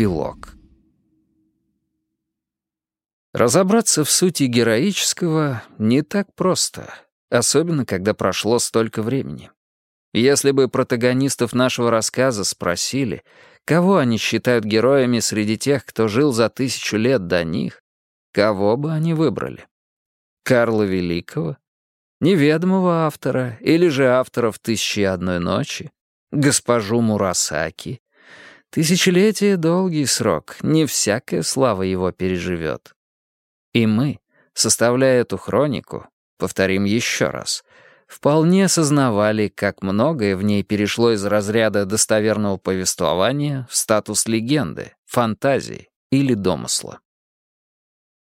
Эпилог. Разобраться в сути героического не так просто, особенно когда прошло столько времени. Если бы протагонистов нашего рассказа спросили, кого они считают героями среди тех, кто жил за тысячу лет до них, кого бы они выбрали? Карла Великого? Неведомого автора или же автора в «Тысячи одной ночи»? Госпожу Мурасаки? Тысячелетие — долгий срок, не всякая слава его переживет. И мы, составляя эту хронику, повторим еще раз, вполне осознавали, как многое в ней перешло из разряда достоверного повествования в статус легенды, фантазии или домысла.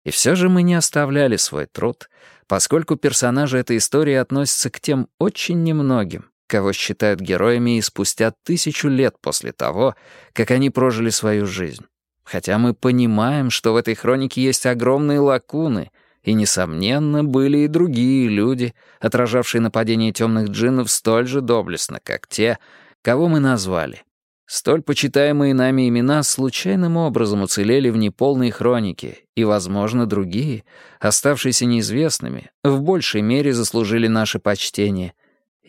И все же мы не оставляли свой труд, поскольку персонажи этой истории относятся к тем очень немногим, кого считают героями и спустя тысячу лет после того, как они прожили свою жизнь. Хотя мы понимаем, что в этой хронике есть огромные лакуны, и, несомненно, были и другие люди, отражавшие нападение темных джиннов столь же доблестно, как те, кого мы назвали. Столь почитаемые нами имена случайным образом уцелели в неполной хронике, и, возможно, другие, оставшиеся неизвестными, в большей мере заслужили наше почтение,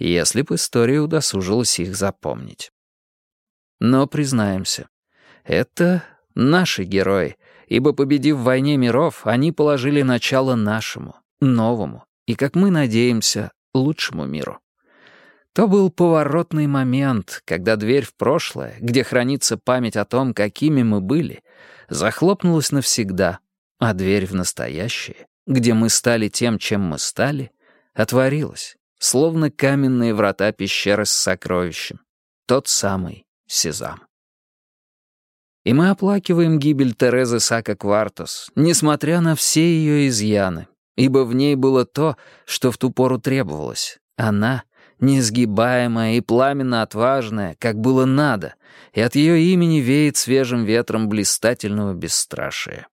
если бы история удосужилась их запомнить. Но признаемся, это Наши герои, ибо, победив в войне миров, они положили начало нашему, новому и, как мы надеемся, лучшему миру. То был поворотный момент, когда дверь в прошлое, где хранится память о том, какими мы были, захлопнулась навсегда, а дверь в настоящее, где мы стали тем, чем мы стали, отворилась, словно каменные врата пещеры с сокровищем. Тот самый Сезам. И мы оплакиваем гибель Терезы Сака Квартос, несмотря на все ее изъяны, ибо в ней было то, что в ту пору требовалось. Она — неизгибаемая и пламенно отважная, как было надо, и от ее имени веет свежим ветром блистательного бесстрашия.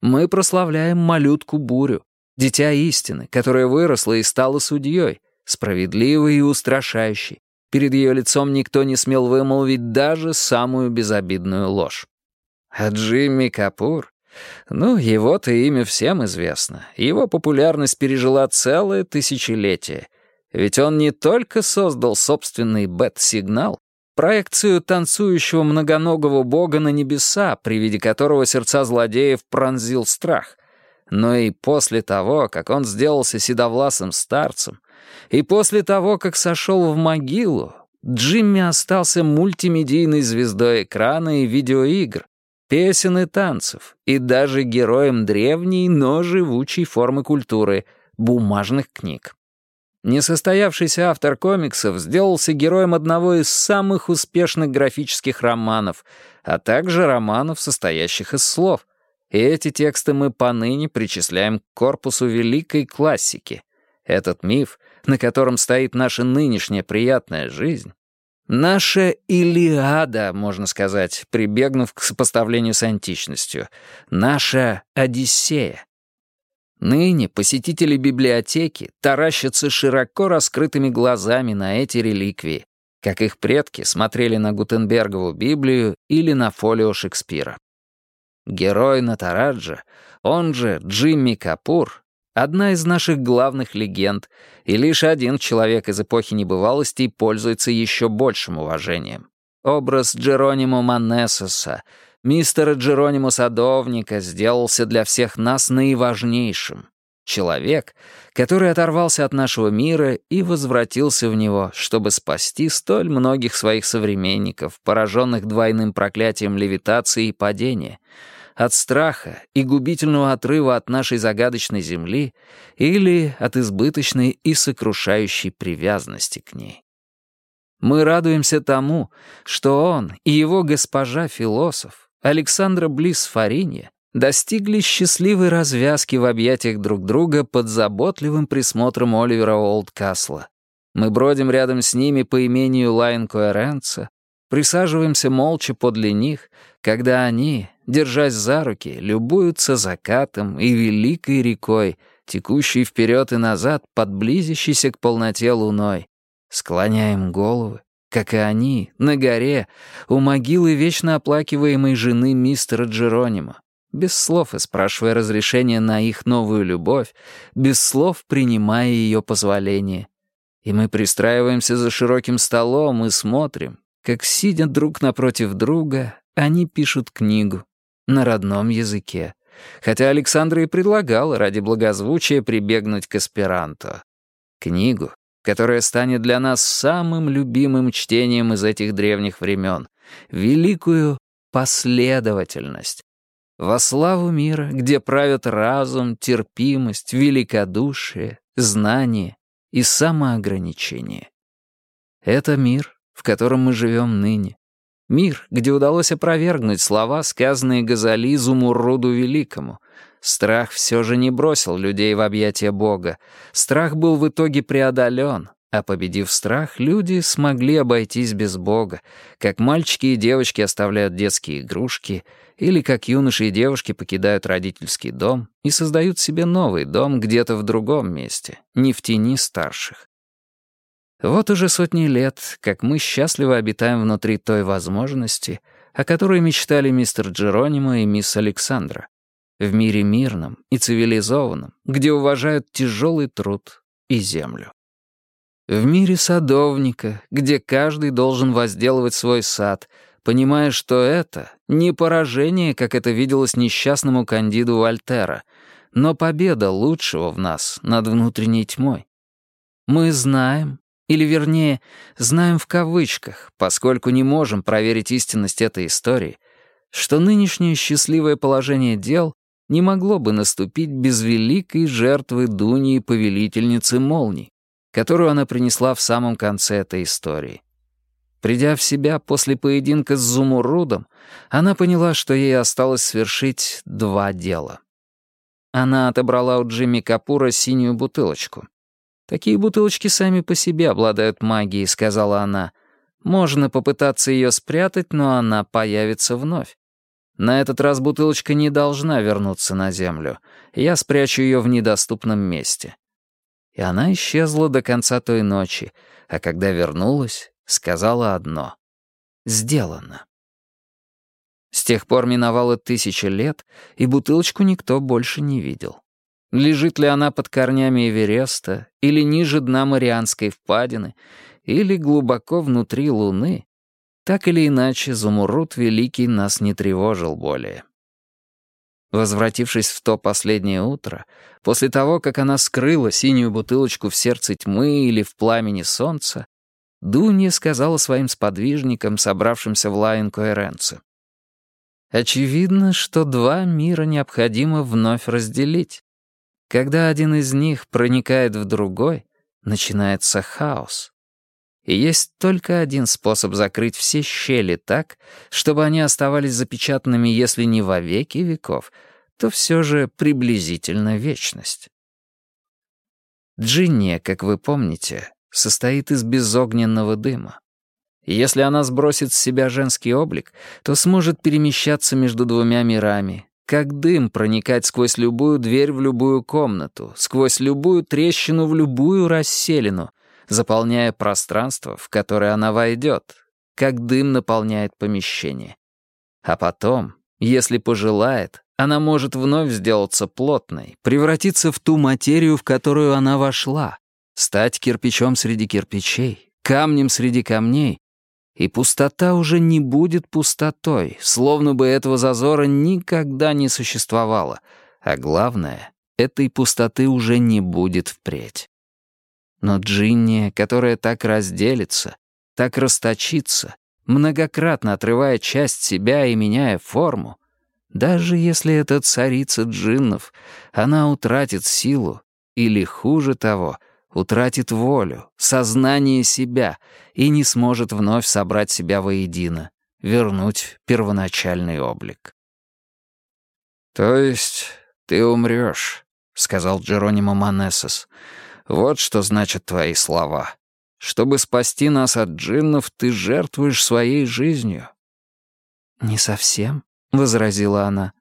Мы прославляем малютку Бурю, дитя истины, которая выросла и стала судьей, справедливой и устрашающей, Перед ее лицом никто не смел вымолвить даже самую безобидную ложь. А Джимми Капур? Ну, его-то имя всем известно. Его популярность пережила целое тысячелетие. Ведь он не только создал собственный бет-сигнал, проекцию танцующего многоногого бога на небеса, при виде которого сердца злодеев пронзил страх, но и после того, как он сделался седовласым старцем, и после того, как сошел в могилу, Джимми остался мультимедийной звездой экрана и видеоигр, песен и танцев, и даже героем древней, но живучей формы культуры — бумажных книг. Несостоявшийся автор комиксов сделался героем одного из самых успешных графических романов, а также романов, состоящих из слов. И эти тексты мы поныне причисляем к корпусу великой классики. Этот миф на котором стоит наша нынешняя приятная жизнь, наша Илиада, можно сказать, прибегнув к сопоставлению с античностью, наша Одиссея. Ныне посетители библиотеки таращатся широко раскрытыми глазами на эти реликвии, как их предки смотрели на Гутенбергову Библию или на фолио Шекспира. Герой Натараджа, он же Джимми Капур, Одна из наших главных легенд, и лишь один человек из эпохи небывалостей пользуется еще большим уважением. Образ Джеронимо Манессоса, мистера Джеронимо Садовника, сделался для всех нас наиважнейшим. Человек, который оторвался от нашего мира и возвратился в него, чтобы спасти столь многих своих современников, пораженных двойным проклятием левитации и падения — от страха и губительного отрыва от нашей загадочной земли или от избыточной и сокрушающей привязанности к ней. Мы радуемся тому, что он и его госпожа-философ Александра Близ Фаринья достигли счастливой развязки в объятиях друг друга под заботливым присмотром Оливера Олдкасла. Мы бродим рядом с ними по имению Лайн Коэренца, присаживаемся молча подле них, когда они, держась за руки, любуются закатом и великой рекой, текущей вперед и назад под близящейся к полноте луной. Склоняем головы, как и они, на горе, у могилы вечно оплакиваемой жены мистера Джеронима, без слов и спрашивая разрешения на их новую любовь, без слов принимая ее позволение. И мы пристраиваемся за широким столом и смотрим, как, сидя друг напротив друга, они пишут книгу на родном языке. Хотя Александра и предлагала ради благозвучия прибегнуть к эсперанто. Книгу, которая станет для нас самым любимым чтением из этих древних времен, великую последовательность, во славу мира, где правят разум, терпимость, великодушие, знание и самоограничение. Это мир, в котором мы живем ныне. Мир, где удалось опровергнуть слова, сказанные Газали Зумурруду Великому. Страх все же не бросил людей в объятия Бога. Страх был в итоге преодолен, а победив страх, люди смогли обойтись без Бога, как мальчики и девочки оставляют детские игрушки, или как юноши и девушки покидают родительский дом и создают себе новый дом где-то в другом месте, не в тени старших. Вот уже сотни лет, как мы счастливо обитаем внутри той возможности, о которой мечтали мистер Джеронимо и мисс Александра, в мире мирном и цивилизованном, где уважают тяжелый труд и землю. В мире садовника, где каждый должен возделывать свой сад, понимая, что это не поражение, как это виделось несчастному кандиду Вольтера, но победа лучшего в нас над внутренней тьмой. Мы знаем, или вернее, знаем в кавычках, поскольку не можем проверить истинность этой истории, что нынешнее счастливое положение дел не могло бы наступить без великой жертвы Дуни повелительницы молний, которую она принесла в самом конце этой истории. Придя в себя после поединка с Зумурудом, она поняла, что ей осталось свершить два дела. Она отобрала у Джимми Капура синюю бутылочку. «Такие бутылочки сами по себе обладают магией», — сказала она. «Можно попытаться ее спрятать, но она появится вновь. На этот раз бутылочка не должна вернуться на землю. Я спрячу ее в недоступном месте и она исчезла до конца той ночи, а когда вернулась, сказала одно — «Сделано». С тех пор миновало тысяча лет, и бутылочку никто больше не видел. Лежит ли она под корнями Эвереста, или ниже дна Марианской впадины, или глубоко внутри Луны, так или иначе, Зумурут Великий нас не тревожил более. Возвратившись в то последнее утро, после того, как она скрыла синюю бутылочку в сердце тьмы или в пламени солнца, Дунья сказала своим сподвижникам, собравшимся в Лайн-Коэренце. «Очевидно, что два мира необходимо вновь разделить. Когда один из них проникает в другой, начинается хаос. И есть только один способ закрыть все щели так, чтобы они оставались запечатанными, если не во веки веков, то все же приблизительно вечность. Джинния, как вы помните, состоит из безогненного дыма. Если она сбросит с себя женский облик, то сможет перемещаться между двумя мирами, как дым проникать сквозь любую дверь в любую комнату, сквозь любую трещину в любую расселину, заполняя пространство, в которое она войдет, как дым наполняет помещение. А потом, если пожелает, она может вновь сделаться плотной, превратиться в ту материю, в которую она вошла, стать кирпичом среди кирпичей, камнем среди камней, и пустота уже не будет пустотой, словно бы этого зазора никогда не существовало, а главное, этой пустоты уже не будет впредь. Но Джинни, которая так разделится, так расточится, многократно отрывая часть себя и меняя форму, даже если это царица джиннов, она утратит силу или, хуже того, утратит волю, сознание себя и не сможет вновь собрать себя воедино, вернуть первоначальный облик. «То есть ты умрешь», — сказал Джеронимо Манесос, — вот что значат твои слова. Чтобы спасти нас от джиннов, ты жертвуешь своей жизнью». «Не совсем», — возразила она.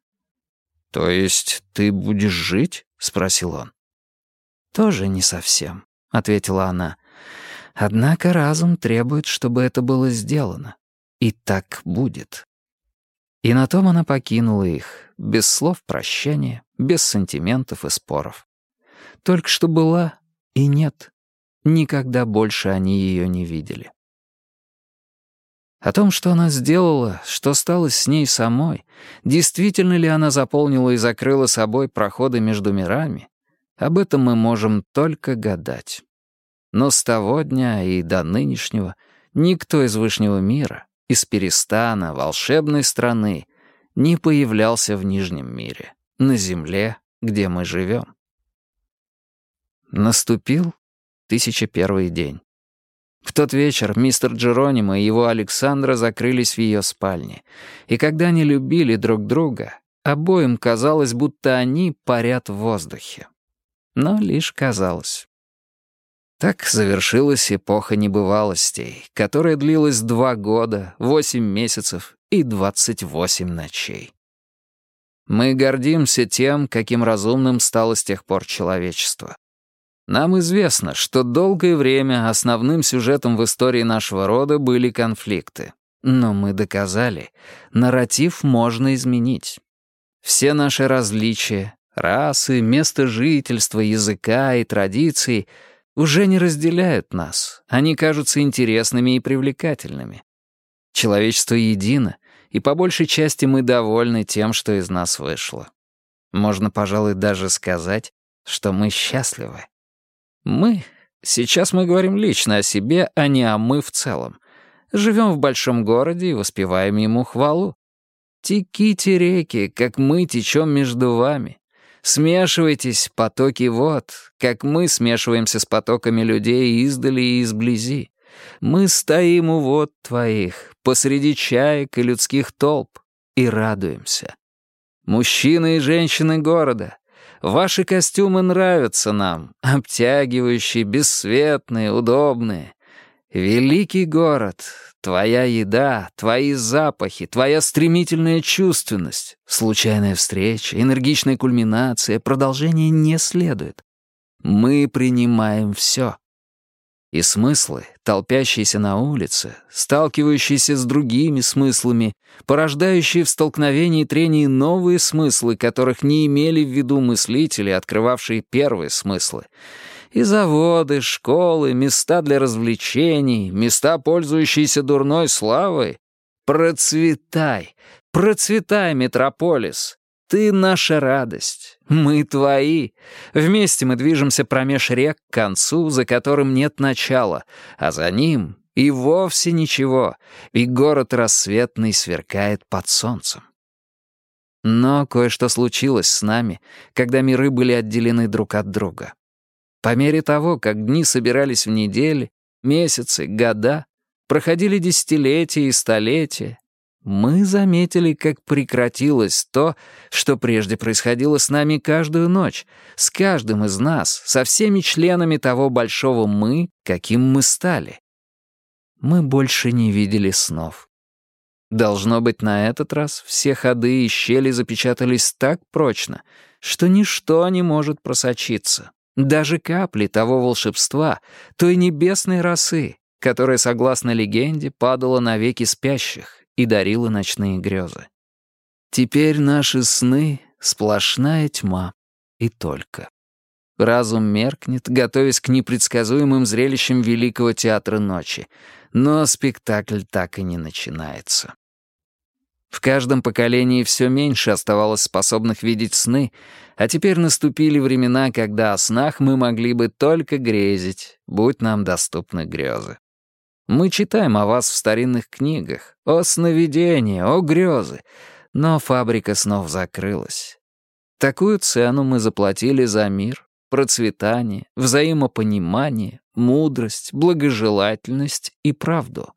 «То есть ты будешь жить?» — спросил он. «Тоже не совсем», — ответила она. Однако разум требует, чтобы это было сделано. И так будет. И на том она покинула их, без слов прощания, без сантиментов и споров. Только что была и нет. Никогда больше они ее не видели. О том, что она сделала, что стало с ней самой, действительно ли она заполнила и закрыла собой проходы между мирами, об этом мы можем только гадать. Но с того дня и до нынешнего никто из Вышнего мира, из Перестана, волшебной страны, не появлялся в Нижнем мире, на земле, где мы живем. Наступил тысяча первый день. В тот вечер мистер Джеронимо и его Александра закрылись в ее спальне, и когда они любили друг друга, обоим казалось, будто они парят в воздухе. Но лишь казалось. Так завершилась эпоха небывалостей, которая длилась два года, восемь месяцев и двадцать восемь ночей. Мы гордимся тем, каким разумным стало с тех пор человечество. Нам известно, что долгое время основным сюжетом в истории нашего рода были конфликты. Но мы доказали, нарратив можно изменить. Все наши различия, расы, место жительства, языка и традиции — уже не разделяют нас. Они кажутся интересными и привлекательными. Человечество едино, и по большей части мы довольны тем, что из нас вышло. Можно, пожалуй, даже сказать, что мы счастливы. Мы, сейчас мы говорим лично о себе, а не о мы в целом, живем в большом городе и воспеваем ему хвалу. Теките реки, как мы течем между вами. Смешивайтесь, потоки вод, как мы смешиваемся с потоками людей издали и изблизи. Мы стоим у вод твоих, посреди чаек и людских толп, и радуемся. Мужчины и женщины города, ваши костюмы нравятся нам, обтягивающие, бесцветные, удобные. Великий город, Твоя еда, твои запахи, твоя стремительная чувственность, случайная встреча, энергичная кульминация, продолжение не следует. Мы принимаем все. И смыслы, толпящиеся на улице, сталкивающиеся с другими смыслами, порождающие в столкновении и трении новые смыслы, которых не имели в виду мыслители, открывавшие первые смыслы — и заводы, школы, места для развлечений, места, пользующиеся дурной славой. Процветай, процветай, метрополис. Ты наша радость, мы твои. Вместе мы движемся промеж рек к концу, за которым нет начала, а за ним и вовсе ничего, и город рассветный сверкает под солнцем. Но кое-что случилось с нами, когда миры были отделены друг от друга. По мере того, как дни собирались в недели, месяцы, года, проходили десятилетия и столетия, мы заметили, как прекратилось то, что прежде происходило с нами каждую ночь, с каждым из нас, со всеми членами того большого «мы», каким мы стали. Мы больше не видели снов. Должно быть, на этот раз все ходы и щели запечатались так прочно, что ничто не может просочиться. Даже капли того волшебства, той небесной росы, которая, согласно легенде, падала на веки спящих и дарила ночные грезы. Теперь наши сны — сплошная тьма, и только. Разум меркнет, готовясь к непредсказуемым зрелищам Великого театра ночи, но спектакль так и не начинается. В каждом поколении все меньше оставалось способных видеть сны, а теперь наступили времена, когда о снах мы могли бы только грезить, будь нам доступны грезы. Мы читаем о вас в старинных книгах, о сновидении, о грезы, но фабрика снов закрылась. Такую цену мы заплатили за мир, процветание, взаимопонимание, мудрость, благожелательность и правду.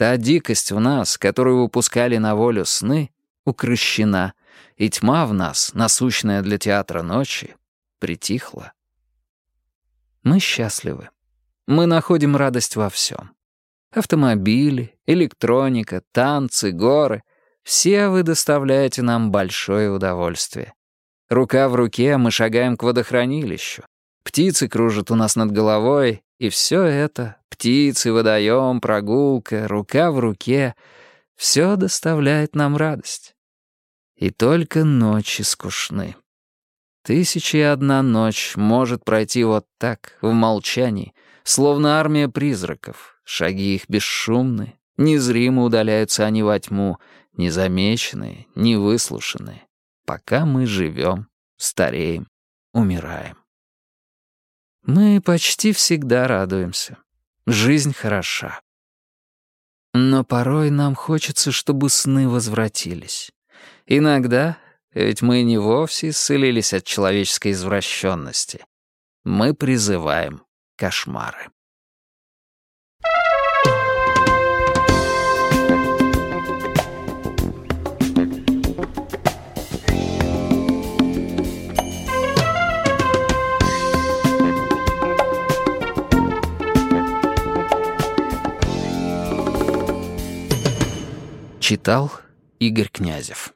Та дикость в нас, которую выпускали на волю сны, укращена, и тьма в нас, насущная для театра ночи, притихла. Мы счастливы. Мы находим радость во всем. Автомобили, электроника, танцы, горы — все вы доставляете нам большое удовольствие. Рука в руке мы шагаем к водохранилищу. Птицы кружат у нас над головой, И все это — птицы, водоем, прогулка, рука в руке — все доставляет нам радость. И только ночи скучны. Тысяча и одна ночь может пройти вот так, в молчании, словно армия призраков. Шаги их бесшумны, незримо удаляются они во тьму, незамеченные, невыслушанные, пока мы живем, стареем, умираем. Мы почти всегда радуемся. Жизнь хороша. Но порой нам хочется, чтобы сны возвратились. Иногда ведь мы не вовсе исцелились от человеческой извращенности. Мы призываем кошмары. Читал Игорь Князев